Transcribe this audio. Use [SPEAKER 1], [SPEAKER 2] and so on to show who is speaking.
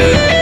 [SPEAKER 1] you